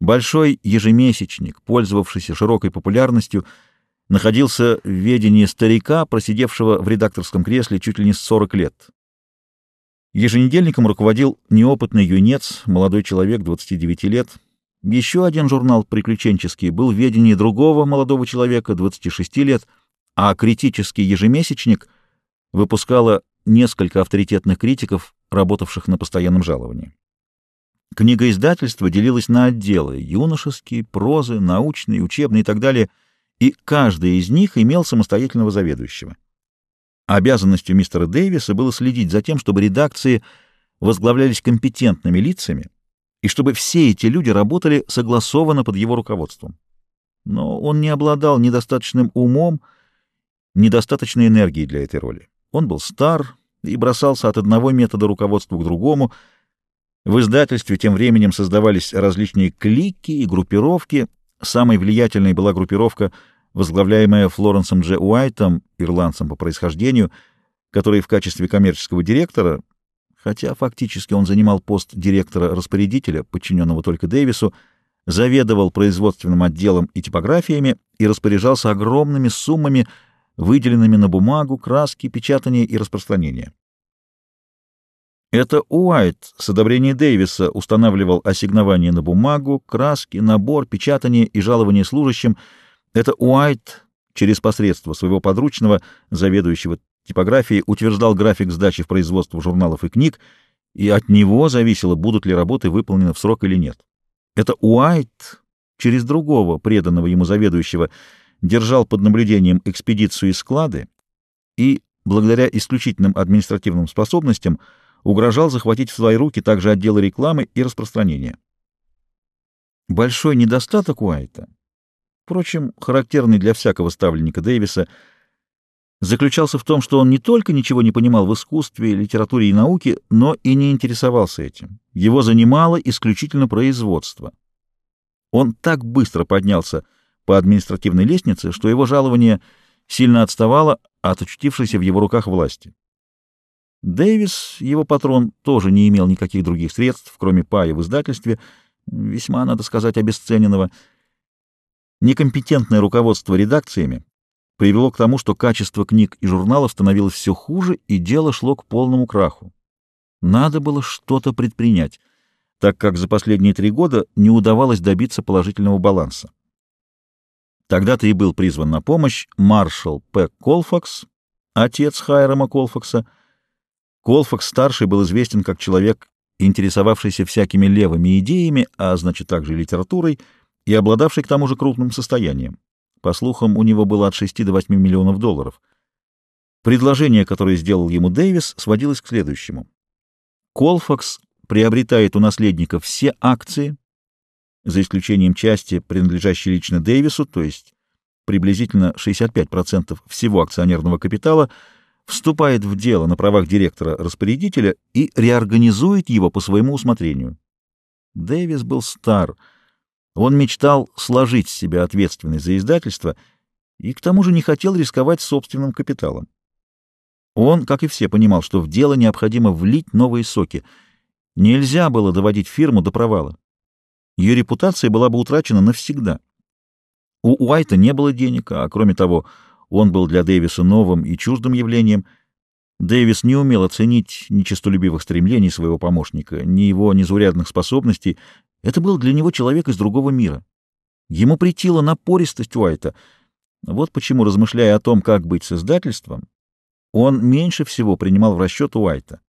Большой ежемесячник, пользовавшийся широкой популярностью, находился в ведении старика, просидевшего в редакторском кресле чуть ли не 40 лет. Еженедельником руководил неопытный юнец, молодой человек 29 лет. Еще один журнал приключенческий был в ведении другого молодого человека 26 лет, а критический ежемесячник выпускало несколько авторитетных критиков, работавших на постоянном жаловании. Книгоиздательство делилось на отделы — юношеские, прозы, научные, учебные и так далее, и каждый из них имел самостоятельного заведующего. Обязанностью мистера Дэвиса было следить за тем, чтобы редакции возглавлялись компетентными лицами и чтобы все эти люди работали согласованно под его руководством. Но он не обладал недостаточным умом, недостаточной энергией для этой роли. Он был стар и бросался от одного метода руководства к другому. В издательстве тем временем создавались различные клики и группировки. Самой влиятельной была группировка — возглавляемая Флоренсом Дж. Уайтом, ирландцем по происхождению, который в качестве коммерческого директора, хотя фактически он занимал пост директора-распорядителя, подчиненного только Дэвису, заведовал производственным отделом и типографиями и распоряжался огромными суммами, выделенными на бумагу, краски, печатание и распространение. Это Уайт с одобрения Дэвиса устанавливал ассигнования на бумагу, краски, набор, печатание и жалование служащим — это Уайт через посредство своего подручного, заведующего типографией, утверждал график сдачи в производство журналов и книг, и от него зависело, будут ли работы выполнены в срок или нет. Это Уайт через другого, преданного ему заведующего, держал под наблюдением экспедицию и склады и, благодаря исключительным административным способностям, угрожал захватить в свои руки также отделы рекламы и распространения. Большой недостаток Уайта — впрочем, характерный для всякого ставленника Дэвиса, заключался в том, что он не только ничего не понимал в искусстве, литературе и науке, но и не интересовался этим. Его занимало исключительно производство. Он так быстро поднялся по административной лестнице, что его жалование сильно отставало от очутившейся в его руках власти. Дэвис, его патрон, тоже не имел никаких других средств, кроме пая в издательстве, весьма, надо сказать, обесцененного, Некомпетентное руководство редакциями привело к тому, что качество книг и журналов становилось все хуже, и дело шло к полному краху. Надо было что-то предпринять, так как за последние три года не удавалось добиться положительного баланса. Тогда-то и был призван на помощь маршал П. Колфакс, отец Хайрама Колфакса. Колфакс-старший был известен как человек, интересовавшийся всякими левыми идеями, а значит также литературой, и обладавший к тому же крупным состоянием. По слухам, у него было от 6 до 8 миллионов долларов. Предложение, которое сделал ему Дэвис, сводилось к следующему. Колфакс приобретает у наследника все акции, за исключением части, принадлежащей лично Дэвису, то есть приблизительно 65% всего акционерного капитала, вступает в дело на правах директора-распорядителя и реорганизует его по своему усмотрению. Дэвис был стар — он мечтал сложить с себя ответственность за издательство и к тому же не хотел рисковать собственным капиталом. Он, как и все, понимал, что в дело необходимо влить новые соки. Нельзя было доводить фирму до провала. Ее репутация была бы утрачена навсегда. У Уайта не было денег, а кроме того, он был для Дэвиса новым и чуждым явлением. Дэвис не умел оценить нечестолюбивых стремлений своего помощника, ни его незаурядных способностей, это был для него человек из другого мира. Ему претила напористость Уайта. Вот почему, размышляя о том, как быть с издательством, он меньше всего принимал в расчет Уайта.